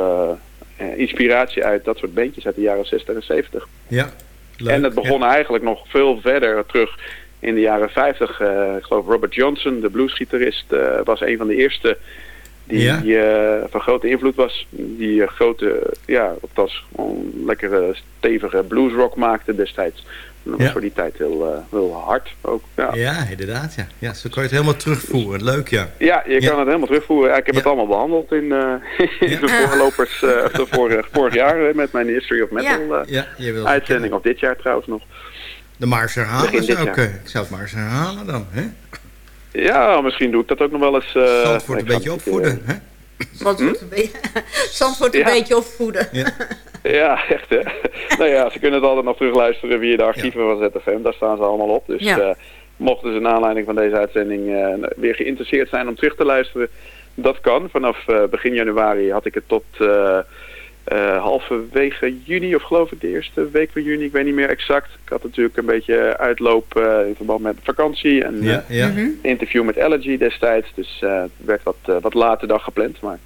[SPEAKER 17] inspiratie uit dat soort bandjes uit de jaren 60 en 70.
[SPEAKER 11] Ja. Leuk,
[SPEAKER 17] en het begon eigenlijk nog veel verder terug in de jaren 50. eh, ik geloof Robert Johnson, de bluesgitarist, eh, was een van de eerste die
[SPEAKER 11] Ja.
[SPEAKER 17] eh, van grote invloed was. Die eh, grote, ja, althans gewoon lekkere stevige bluesrock maakte destijds. En dat was
[SPEAKER 11] Ja.
[SPEAKER 17] voor die tijd heel, eh, heel hard ook. Ja.
[SPEAKER 11] Ja, inderdaad. Ja. ja, zo kan je het helemaal terugvoeren. Leuk, ja.
[SPEAKER 17] Ja, je
[SPEAKER 11] Ja.
[SPEAKER 17] kan het helemaal terugvoeren. Ik heb het allemaal behandeld in, eh, *laughs* in de voorlopers uh, de vorig, vorig jaar eh, met mijn History of Metal eh,
[SPEAKER 11] Ja, je wil
[SPEAKER 17] uitzending. Of dit jaar trouwens nog.
[SPEAKER 11] De maar eens herhalen
[SPEAKER 17] Begin dit
[SPEAKER 11] zou ik... eh, zou het maar eens herhalen dan. Hè?
[SPEAKER 17] Ja, misschien doe ik dat ook nog wel eens. eh,
[SPEAKER 11] Zandvoort een beetje
[SPEAKER 17] eh,
[SPEAKER 11] opvoeden. Hè?
[SPEAKER 12] Zandvoort een, beetje, *laughs* Zandvoort een
[SPEAKER 17] Ja.
[SPEAKER 12] beetje opvoeden.
[SPEAKER 17] Ja, *laughs* echt hè. *laughs* nou ja, ze kunnen het altijd nog terugluisteren via de archieven van ZFM. Daar staan ze allemaal op. Dus
[SPEAKER 12] Ja.
[SPEAKER 17] eh, mochten ze naar aanleiding van deze uitzending eh, weer geïnteresseerd zijn om terug te luisteren, dat kan. Vanaf eh, begin januari had ik het tot eh, eh, halverwege juni, of geloof ik de eerste week van juni, ik weet niet meer exact. Ik had natuurlijk een beetje uitloop eh, in verband met vakantie en
[SPEAKER 11] Ja, ja.
[SPEAKER 12] Mhm.
[SPEAKER 17] interview met Allergy destijds. Dus eh, het werd wat, wat later dan gepland. Maar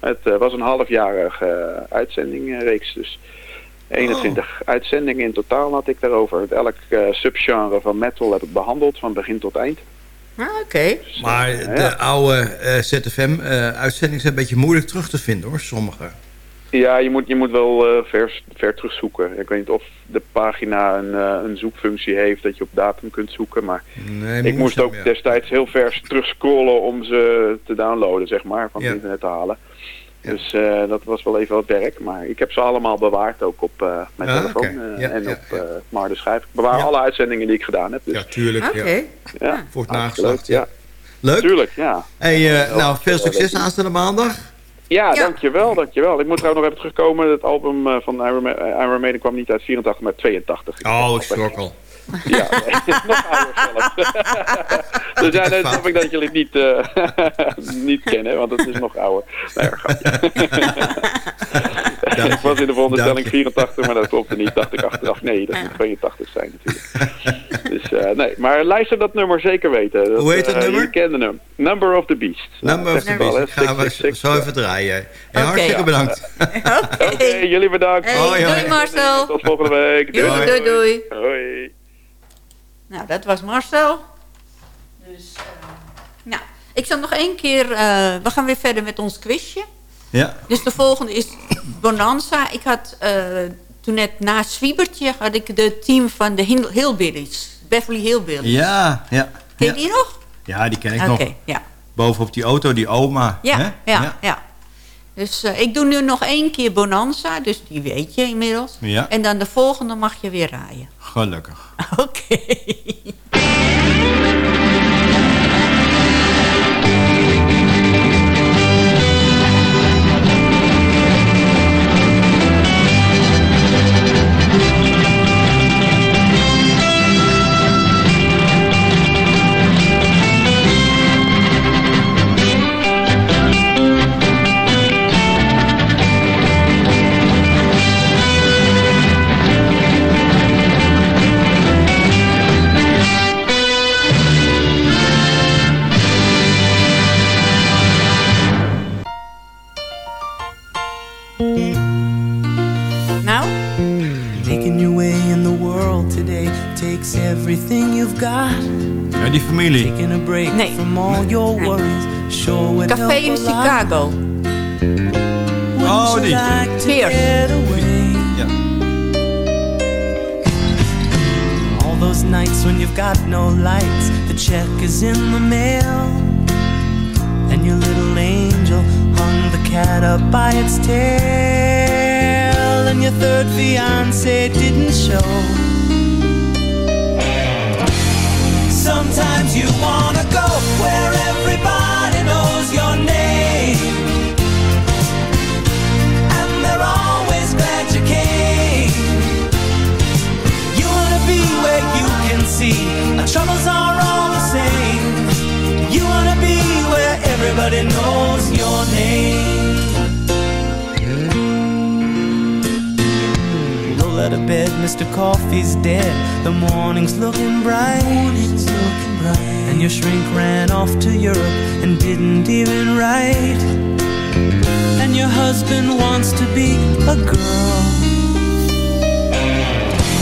[SPEAKER 17] het eh, was een halfjarige uh, uitzendingreeks. Dus 21 uitzendingen in totaal had ik daarover. Elk eh, subgenre van metal heb ik behandeld van begin tot eind.
[SPEAKER 12] Ah, Oké.
[SPEAKER 11] Maar de oude eh, ZFM-uitzendingen zijn een beetje moeilijk terug te vinden hoor, sommige.
[SPEAKER 17] Ja, je moet, je moet wel eh, ver, ver terugzoeken. Ik weet niet of de pagina een, eh, een zoekfunctie heeft dat je op datum kunt zoeken. Maar
[SPEAKER 11] Nee,
[SPEAKER 17] ik moest ook
[SPEAKER 11] ja.
[SPEAKER 17] destijds heel ver terug scrollen om ze te downloaden, zeg maar, van
[SPEAKER 11] Ja.
[SPEAKER 17] het internet te halen. Dus eh, dat was wel even wat werk. Maar ik heb ze allemaal bewaard, ook op eh, mijn
[SPEAKER 11] Ah,
[SPEAKER 17] telefoon eh, en
[SPEAKER 11] ja,
[SPEAKER 17] op eh mijn harde schijf. Ik bewaar alle uitzendingen die ik gedaan heb. Dus.
[SPEAKER 11] Ja, tuurlijk.
[SPEAKER 12] Oké.
[SPEAKER 11] Ja.
[SPEAKER 17] Ja,
[SPEAKER 11] Voor het nageslacht.
[SPEAKER 17] leuk,
[SPEAKER 11] Ja.
[SPEAKER 17] Ja,
[SPEAKER 11] Leuk.
[SPEAKER 17] tuurlijk, ja.
[SPEAKER 11] Hey, eh,
[SPEAKER 17] Ja,
[SPEAKER 11] nou, veel succes aanstaande maandag.
[SPEAKER 17] Ja, dankjewel, dankjewel. Ik moet trouwens nog even terugkomen. Het album eh, van Iron, Ma- eh, Iron Maiden kwam niet uit 84, maar 82.
[SPEAKER 11] Oh, ik schrok al.
[SPEAKER 17] Ja, nee, *laughs* nog ouder *laughs* dus ja, nee, snap ik dat jullie het niet, eh, *laughs* niet kennen, want het is nog ouder. Nee, ik was in de veronderstelling 84, maar dat klopte niet. Dacht ik achteraf, nee, dat moet 82 zijn natuurlijk. dus eh, nee, maar luister dat nummer zeker weten. Dat,
[SPEAKER 11] Hoe heet het
[SPEAKER 17] eh,
[SPEAKER 11] nummer?
[SPEAKER 17] Jullie kenden hem. Number of the Beast.
[SPEAKER 11] Number of the? Beast. Gaan we
[SPEAKER 17] 666,
[SPEAKER 11] zo even draaien. Hey, hartstikke
[SPEAKER 17] Ja.
[SPEAKER 11] bedankt.
[SPEAKER 17] Oké, jullie bedankt.
[SPEAKER 12] Hey,
[SPEAKER 11] Hoi, hoi.
[SPEAKER 12] doei Marcel.
[SPEAKER 17] Tot volgende week.
[SPEAKER 12] Doei, doei, doei.
[SPEAKER 17] Hoi.
[SPEAKER 12] Nou, dat was Marcel. Dus, eh, nou, ik zal nog één keer... eh, we gaan weer verder met ons quizje.
[SPEAKER 11] Ja.
[SPEAKER 12] Dus de volgende is Bonanza. Ik had eh, toen net na Zwiebertje... had ik de team van de Hill- Hillbillies. Beverly Hillbillies.
[SPEAKER 11] Ja, ja.
[SPEAKER 12] Ken je die nog?
[SPEAKER 11] Ja, die ken ik
[SPEAKER 12] Oké,
[SPEAKER 11] nog.
[SPEAKER 12] ja.
[SPEAKER 11] Bovenop die auto, die oma.
[SPEAKER 12] Ja,
[SPEAKER 11] hè?
[SPEAKER 12] ja, ja. Dus eh, ik doe nu nog één keer Bonanza. Dus die weet je inmiddels.
[SPEAKER 11] Ja.
[SPEAKER 12] En dan de volgende mag je weer raaien.
[SPEAKER 11] Gelukkig. *laughs*
[SPEAKER 12] Oké.
[SPEAKER 11] Familie.
[SPEAKER 18] Taking a break
[SPEAKER 12] Nee.
[SPEAKER 18] from all your worries sure would
[SPEAKER 12] Café
[SPEAKER 18] help
[SPEAKER 12] in. Chicago.
[SPEAKER 11] Oh,
[SPEAKER 18] you
[SPEAKER 11] die.
[SPEAKER 18] like to
[SPEAKER 12] Cheers.
[SPEAKER 18] get away?
[SPEAKER 11] Ja.
[SPEAKER 18] All those nights when you've got no lights, the check is in the mail, and your little angel hung the cat up by its tail, and your third fiance didn't show. Sometimes you wanna go where everybody knows your name, and they're always glad you came. You wanna be where you can see our troubles are all the same. You wanna be where everybody knows your name. bed, Mr. Coffee's dead. The morning's looking bright. Morning's looking bright. And your shrink ran off to Europe and didn't even write. And your husband wants to be a girl.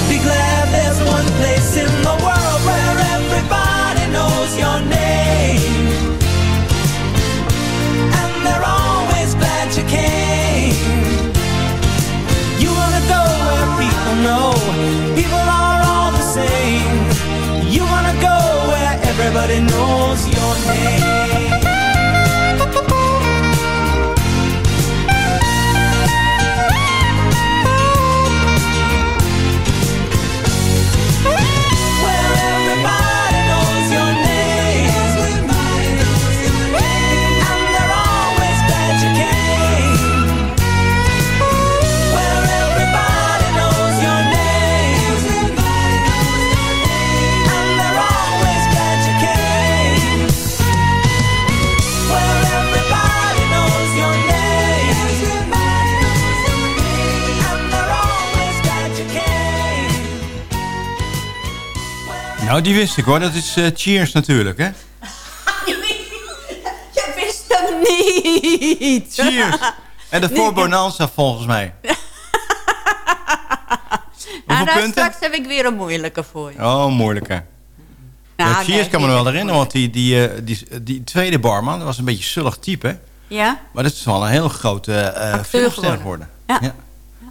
[SPEAKER 18] Be glad there's one place in the world where everybody knows your name. know people are all the same. You wanna go where everybody knows your name.
[SPEAKER 11] Nou, die wist ik hoor. Dat is eh, Cheers natuurlijk, hè? *laughs*
[SPEAKER 12] Je wist hem niet.
[SPEAKER 11] Cheers. En de voor Bonanza volgens mij. *laughs*
[SPEAKER 12] Nou,
[SPEAKER 11] punten?
[SPEAKER 12] straks heb ik weer een moeilijke voor je.
[SPEAKER 11] Oh, moeilijker.
[SPEAKER 12] Nou,
[SPEAKER 11] Ja, Cheers
[SPEAKER 12] nee,
[SPEAKER 11] kan me wel herinneren, want die, die, eh, die, die tweede barman dat was een beetje een zullig type. hè?
[SPEAKER 12] Ja?
[SPEAKER 11] Maar dat is wel een heel grote eh filmster
[SPEAKER 12] geworden.
[SPEAKER 11] geworden.
[SPEAKER 12] Ja.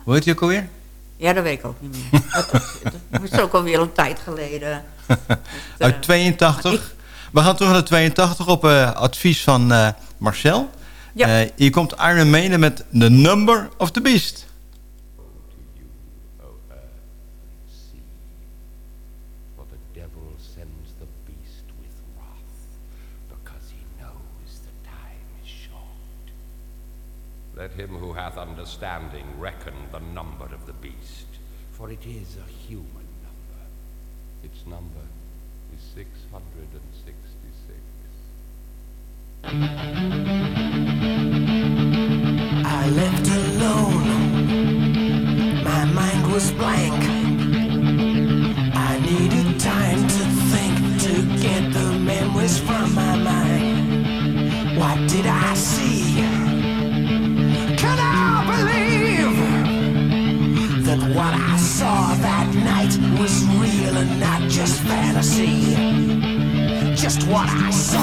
[SPEAKER 11] Hoe heet hij ook alweer?
[SPEAKER 12] Ja, dat weet ik ook niet meer. *laughs* dat, dat is ook alweer een tijd geleden. *laughs*
[SPEAKER 11] Uit 82. We gaan terug naar 82 op eh, advies van eh, Marcel.
[SPEAKER 12] Ja.
[SPEAKER 11] Eh, hier komt Iron Maiden met The Number of the Beast.
[SPEAKER 19] For the devil sends the beast with wrath, because he knows the time is short. Let him who hath understanding reckon the number of the beast, for it is a
[SPEAKER 18] I left alone. My mind was blank. I needed time to think to get the memories from my mind. What did I see? Can I believe that what I saw that night was real and not just fantasy? Just what I saw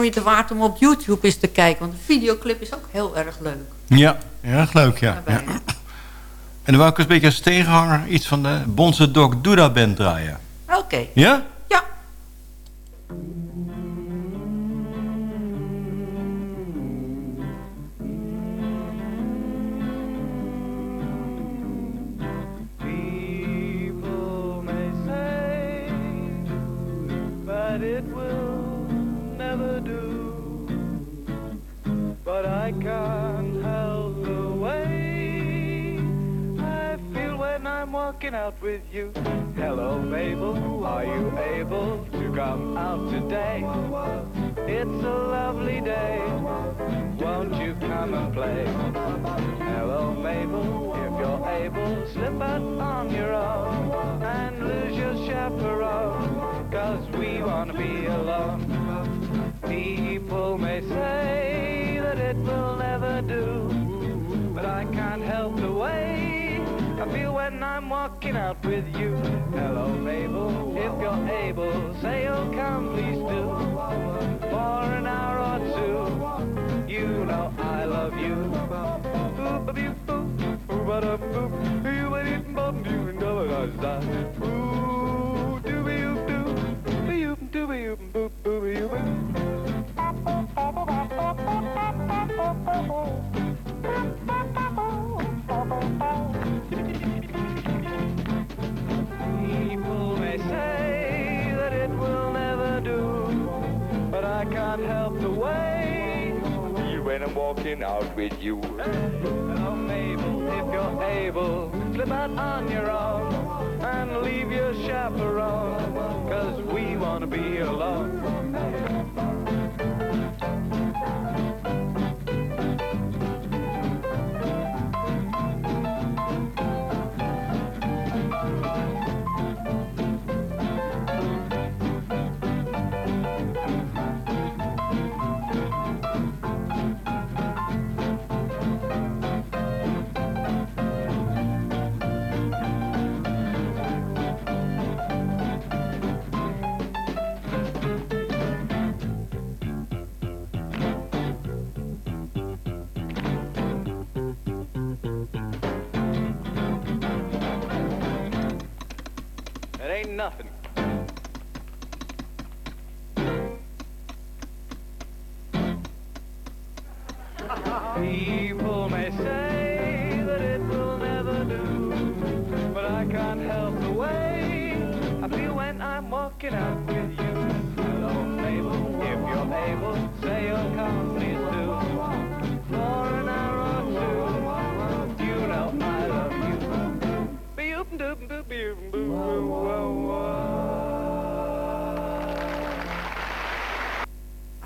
[SPEAKER 12] moeite waard om op YouTube eens te kijken. Want de videoclip is ook heel erg leuk.
[SPEAKER 11] Ja, erg leuk, ja. ja. En dan wou ik eens een beetje als tegenhanger iets van de Bonze Dog Duda Band draaien.
[SPEAKER 12] Oké.
[SPEAKER 11] Ja?
[SPEAKER 12] Ja.
[SPEAKER 20] It will but I can't help the way I feel when I'm walking out with you. Hello, Mabel, are you able to come out today? It's a lovely day. Won't you come and play? Hello, Mabel, if you're able, slip out on your own and lose your chaperone, cause we wanna be alone. People may say that it will never do, but I can't help the way I feel when I'm walking out with you. Hello, Mabel, if you're able, say you'll come, please do, for an hour or two. You know I love you. Boop, with you. Oh, Mabel, if you're able, slip out on your own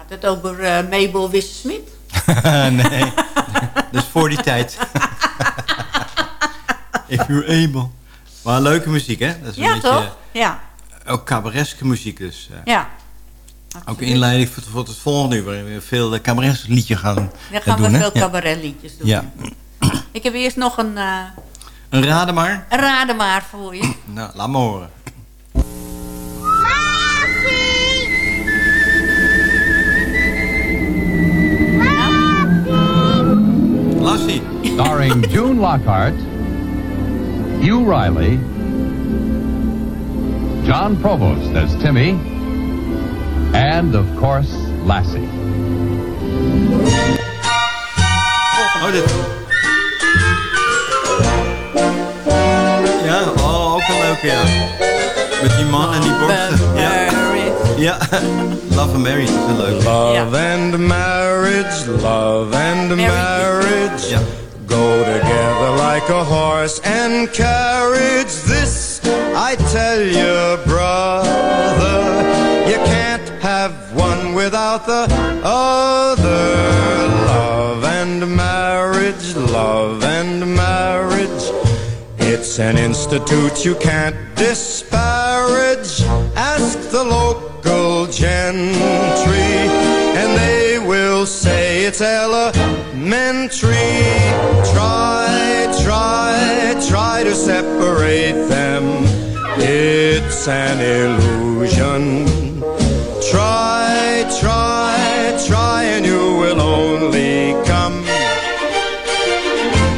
[SPEAKER 12] Had het over eh, Mabel Wisse-Smit? *laughs*
[SPEAKER 11] nee, dat is voor die tijd. If you're able. Maar leuke muziek, hè? Dat is een
[SPEAKER 12] Ja,
[SPEAKER 11] beetje,
[SPEAKER 12] toch? Ja.
[SPEAKER 11] Ook cabareske muziek dus. eh.
[SPEAKER 12] Ja.
[SPEAKER 11] Ook een inleiding voor, voor het volgende uur, waarin we veel uh, cabaretliedje gaan,
[SPEAKER 12] Dan
[SPEAKER 11] eh,
[SPEAKER 12] gaan
[SPEAKER 11] doen.
[SPEAKER 12] we
[SPEAKER 11] hè?
[SPEAKER 12] veel
[SPEAKER 11] Ja.
[SPEAKER 12] cabaretliedjes doen.
[SPEAKER 11] Ja.
[SPEAKER 12] Ik heb eerst nog een, eh
[SPEAKER 11] Een raden maar.
[SPEAKER 12] een rademaar voor je. *clears throat*
[SPEAKER 11] Nou, laat me horen. Lassie.
[SPEAKER 21] Starring *laughs* June Lockhart, Hugh Riley, John Provost as Timmy, and of course, Lassie.
[SPEAKER 11] Oh, dit. Ja, oh, ook een leuke, ja. Met die man en die borsten. Ja. *laughs* Ja, *laughs* Love and Marriage is een leuke.
[SPEAKER 22] Love and marriage, love and marriage go together like a horse and carriage. This I tell you, brother, you can't have one without the other. Love and marriage, love and marriage. It's an institute you can't disparage. Ask the local gentry, and they will say it's elementary. Try, try, try to separate them. It's an illusion. Try, try, try, and you will only come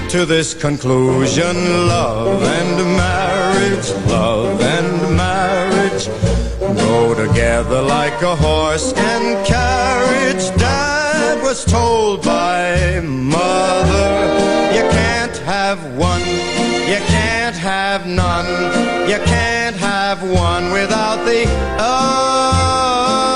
[SPEAKER 22] to this conclusion. Love and marriage, love together like a horse and carriage. Dad was told by mother, you can't have one, you can't have none, you can't have one without the other.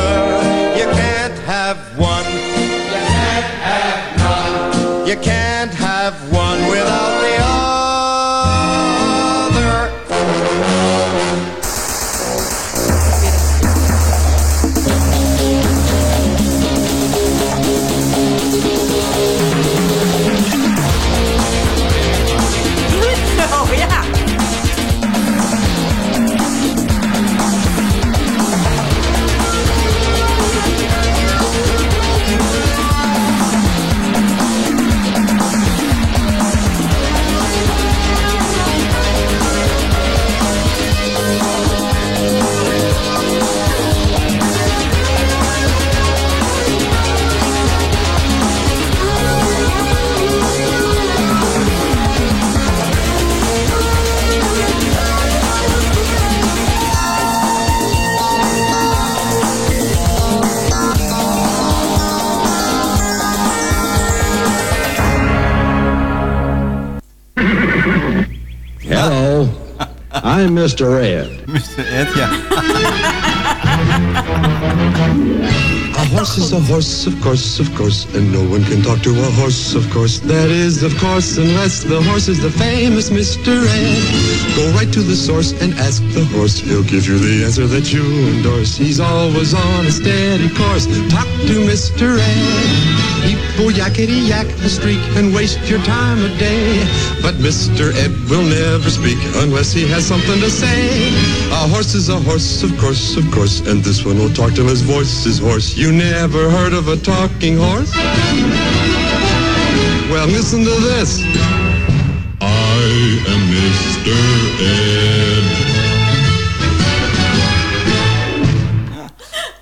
[SPEAKER 16] I'm Mr. Ed. *laughs*
[SPEAKER 11] Mr. Ed, ja. *laughs*
[SPEAKER 23] A horse is a horse, of course, of course, and no one can talk to a horse, of course. That is, of course, unless the horse is the famous Mr. Ed. Go right to the source and ask the horse. He'll give you the answer that you endorse. He's always on a steady course. Talk to Mr. Ed. People yakety yak a streak and waste your time a day. But Mr. Ed will never speak unless he has something to say. A horse is a horse, of course, of course, and this one will talk till his voice is hoarse. You never heard of a talking horse? Well, listen to this. I am Mr. Ed.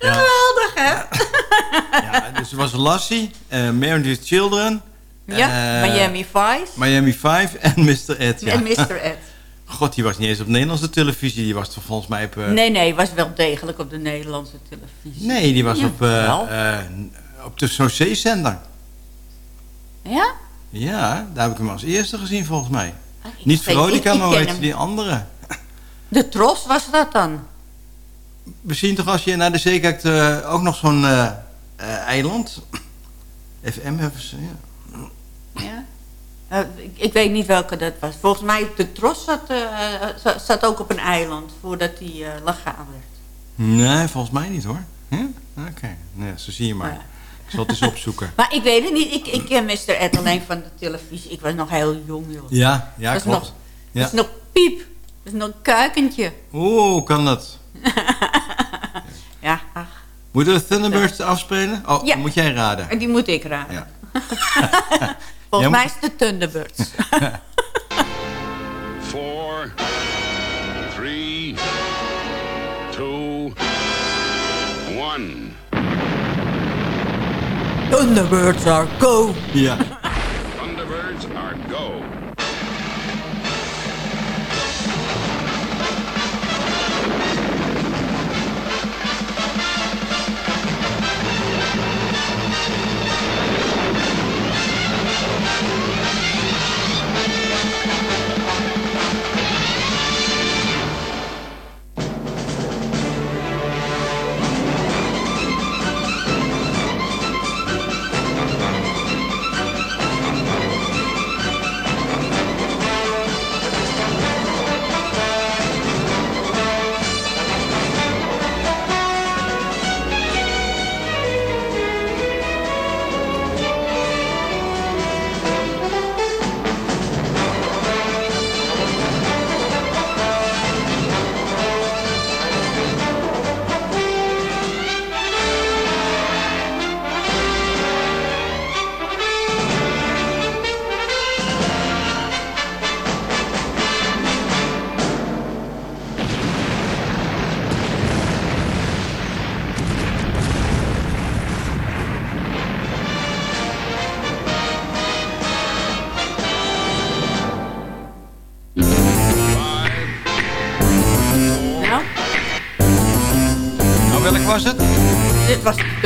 [SPEAKER 23] *laughs*
[SPEAKER 12] Geweldig, hè? *laughs*
[SPEAKER 11] Ja, dus er was Lassie, uh, Married with Children.
[SPEAKER 12] Ja,
[SPEAKER 11] eh,
[SPEAKER 12] Miami Vice.
[SPEAKER 11] Miami 5 en Mr. Ed. Ja.
[SPEAKER 12] En Mr. Ed.
[SPEAKER 11] God, die was niet eens op Nederlandse televisie. Die was toch volgens mij op... eh,
[SPEAKER 12] Nee, nee, was wel degelijk op de Nederlandse televisie.
[SPEAKER 11] Nee, die was op, eh, eh, op de Soce-zender.
[SPEAKER 12] Ja?
[SPEAKER 11] Ja, daar heb ik hem als eerste gezien volgens mij.
[SPEAKER 12] ik
[SPEAKER 11] Niet
[SPEAKER 12] weet-
[SPEAKER 11] Veronica, maar heet
[SPEAKER 12] hem.
[SPEAKER 11] die andere?
[SPEAKER 12] De Tros was dat dan?
[SPEAKER 11] We zien toch als je naar de zee kijkt ook nog zo'n eiland? FM hebben ze. Ja.
[SPEAKER 12] Eh, ik, ik weet niet welke dat was. Volgens mij, de Tros zat, eh, zat, zat ook op een eiland voordat hij eh legaal werd.
[SPEAKER 11] Nee, volgens mij niet hoor. Ja? Oké, nee, zo zie je maar. Ik zal het eens opzoeken. *laughs*
[SPEAKER 12] Maar ik weet het niet. Ik, ik ken Mr. Ed alleen van de televisie. Ik was nog heel jong, joh.
[SPEAKER 11] Ja, ja, klopt.
[SPEAKER 12] Nog,
[SPEAKER 11] Ja.
[SPEAKER 12] Dat is nog piep. Dat is nog een kuikentje.
[SPEAKER 11] Oeh, kan dat? *laughs*
[SPEAKER 12] Ja, ach.
[SPEAKER 11] Moeten we Thunderbirds afspelen? Oh,
[SPEAKER 12] Ja.
[SPEAKER 11] moet jij raden.
[SPEAKER 12] En die moet ik raden.
[SPEAKER 11] Ja. *laughs*
[SPEAKER 12] Volgens
[SPEAKER 11] Jij
[SPEAKER 12] mij is het de Thunderbirds. *laughs*
[SPEAKER 24] Four, three, two, one.
[SPEAKER 12] Thunderbirds are go.
[SPEAKER 11] Ja.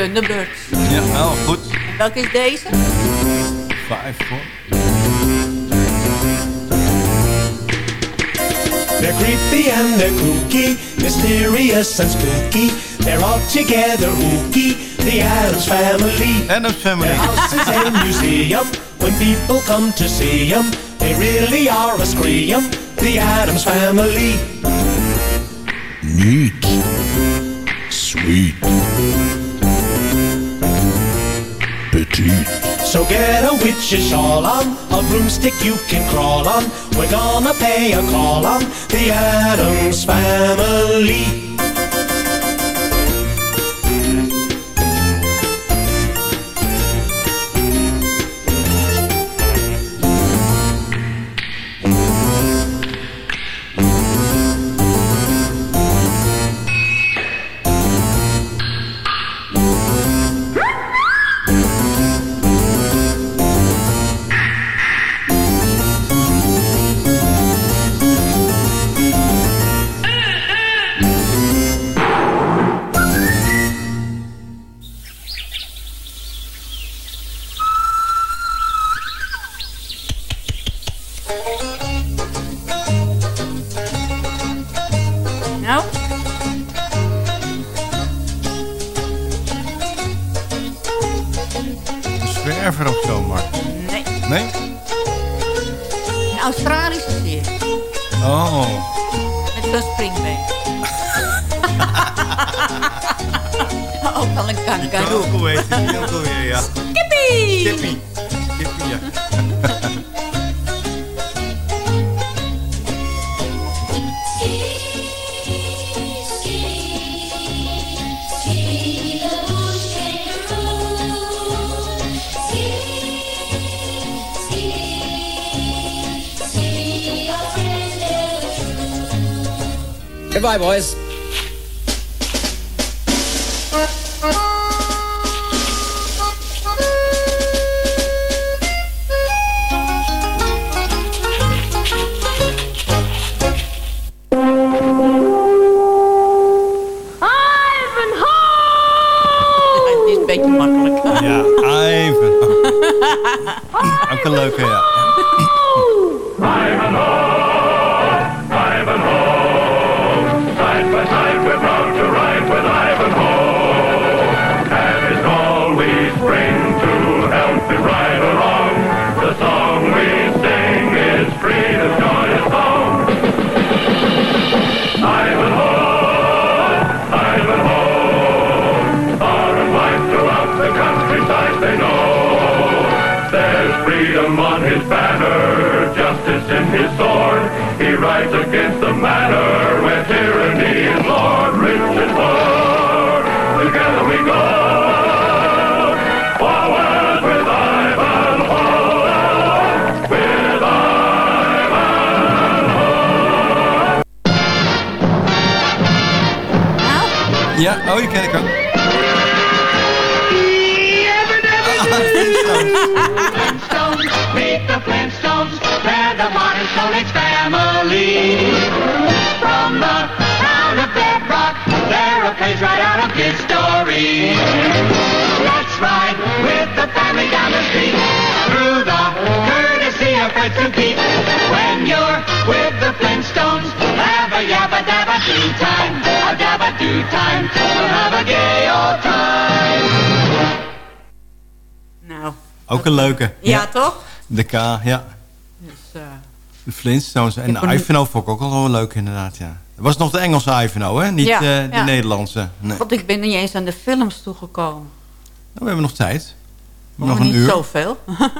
[SPEAKER 24] Thunderbirds.
[SPEAKER 11] Ja, wel goed.
[SPEAKER 12] En welke is deze?
[SPEAKER 11] Vijf hoor.
[SPEAKER 18] They're creepy and they're kooky, mysterious and spooky. They're all together ooky, the Adams Family.
[SPEAKER 11] Adams Family.
[SPEAKER 18] Their house is a museum. When people come to see them, they really are a scream. The Adams Family.
[SPEAKER 25] Neat. Sweet. Petite.
[SPEAKER 18] So get a witch's shawl on, a broomstick you can crawl on. We're gonna pay a call on the Adams Family.
[SPEAKER 11] Een of zo, maar.
[SPEAKER 12] Nee.
[SPEAKER 11] Nee?
[SPEAKER 12] Een Australische serie.
[SPEAKER 11] Oh.
[SPEAKER 12] Met zo'n springbeen. *laughs* Ook wel een kangaroo.
[SPEAKER 11] Goed, heet die. Ja, ja.
[SPEAKER 12] Kippie!
[SPEAKER 11] Kippie. Kippie, ja.
[SPEAKER 26] Goodbye, boys.
[SPEAKER 11] Ja, oh, die ken ik ook.
[SPEAKER 27] Meet the Flintstones, modern family. From the of Bedrock, they're a page right out of with the family through the courtesy of and. When you're with the Flintstones, have a yabba dabba time, a dabba do time, we'll have a gay old time.
[SPEAKER 12] Nou,
[SPEAKER 11] Ook een leuke.
[SPEAKER 12] ja, toch?
[SPEAKER 11] De K, ja.
[SPEAKER 12] Dus, eh,
[SPEAKER 11] De Flintstones. En de Ivanhoe vond ik ook al wel leuk inderdaad, ja. Het was nog de Engelse Ivanhoe, hè? Niet
[SPEAKER 12] Ja,
[SPEAKER 11] eh, de
[SPEAKER 12] ja.
[SPEAKER 11] Nederlandse. Nee.
[SPEAKER 12] want ik ben niet eens aan de films toegekomen.
[SPEAKER 11] Nou, we hebben nog tijd. We nog een
[SPEAKER 12] niet
[SPEAKER 11] uur.
[SPEAKER 12] zoveel. *laughs*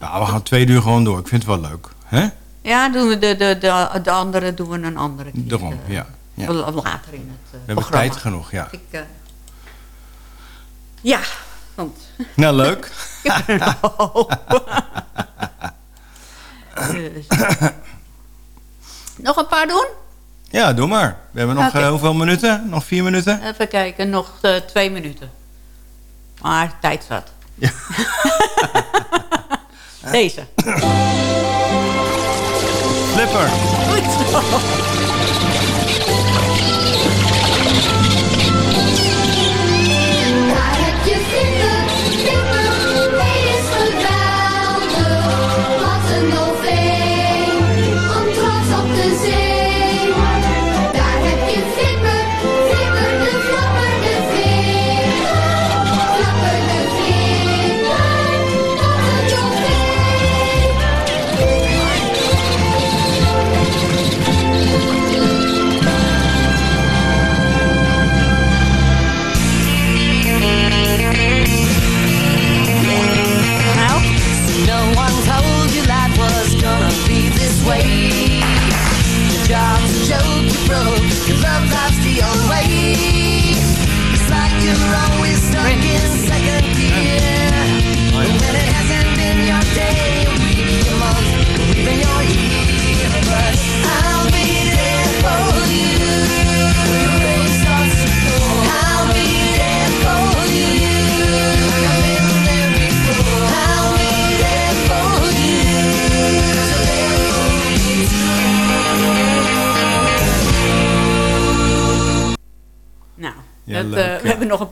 [SPEAKER 11] Ja, we gaan twee uur gewoon door. Ik vind het wel leuk. hè?
[SPEAKER 12] ja, doen we de, de, de, de andere doen we een andere keer.
[SPEAKER 11] Daarom, ja. Ja.
[SPEAKER 12] Later in het eh,
[SPEAKER 11] We hebben
[SPEAKER 12] programma.
[SPEAKER 11] tijd genoeg, ja.
[SPEAKER 12] Ik, eh, ja, want...
[SPEAKER 11] Nou, leuk. *laughs* *laughs*
[SPEAKER 12] Hoop. Dus. Nog een paar doen?
[SPEAKER 11] Ja, doe maar. We hebben nog
[SPEAKER 12] Oké.
[SPEAKER 11] eh, hoeveel minuten? Nog vier minuten?
[SPEAKER 12] Even kijken, nog twee minuten. Maar tijd zat. *laughs* Deze.
[SPEAKER 11] Flipper.
[SPEAKER 12] Goed zo.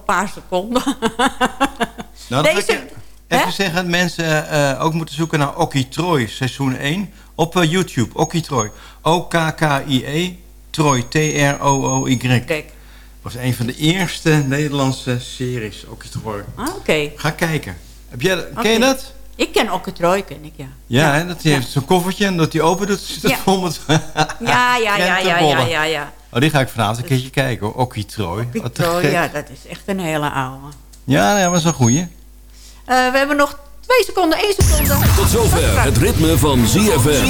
[SPEAKER 12] Een paar seconden. *laughs*
[SPEAKER 11] Nou, dan
[SPEAKER 12] Deze,
[SPEAKER 11] even zeggen dat mensen eh, ook moeten zoeken naar Okkie Troy, seizoen 1. Op eh, YouTube, Okkie Troy. O-K-K-I-E, Troy, T-R-O-O-Y.
[SPEAKER 12] Kijk.
[SPEAKER 11] was een van de eerste Nederlandse series, Okkie Troy.
[SPEAKER 12] Ah, Oké.
[SPEAKER 11] Ga kijken. Heb jij. Ken je dat?
[SPEAKER 12] Ik ken Okketrooi, ken ik, ja.
[SPEAKER 11] Ja, hè, dat hij heeft zo'n koffertje en dat hij open doet, *laughs* zit het
[SPEAKER 12] Ja.
[SPEAKER 11] vol met
[SPEAKER 12] Ja, ja, ja, *laughs* ja, ja, ja, ja.
[SPEAKER 11] Oh, die ga ik vanavond een keertje kijken hoor.
[SPEAKER 12] Okketrooi,
[SPEAKER 11] gek.
[SPEAKER 12] ja, dat is echt een hele oude.
[SPEAKER 11] Ja, ja, dat is een goeie.
[SPEAKER 12] Eh, we hebben nog twee seconden, één seconde.
[SPEAKER 5] Tot zover het ritme van ZFM.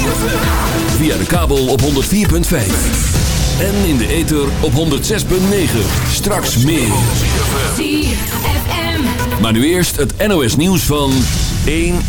[SPEAKER 5] Via de kabel op 104.5. En in de ether op 106.9. Straks meer.
[SPEAKER 28] ZFM.
[SPEAKER 5] Maar nu eerst het NOS nieuws van 1 uur.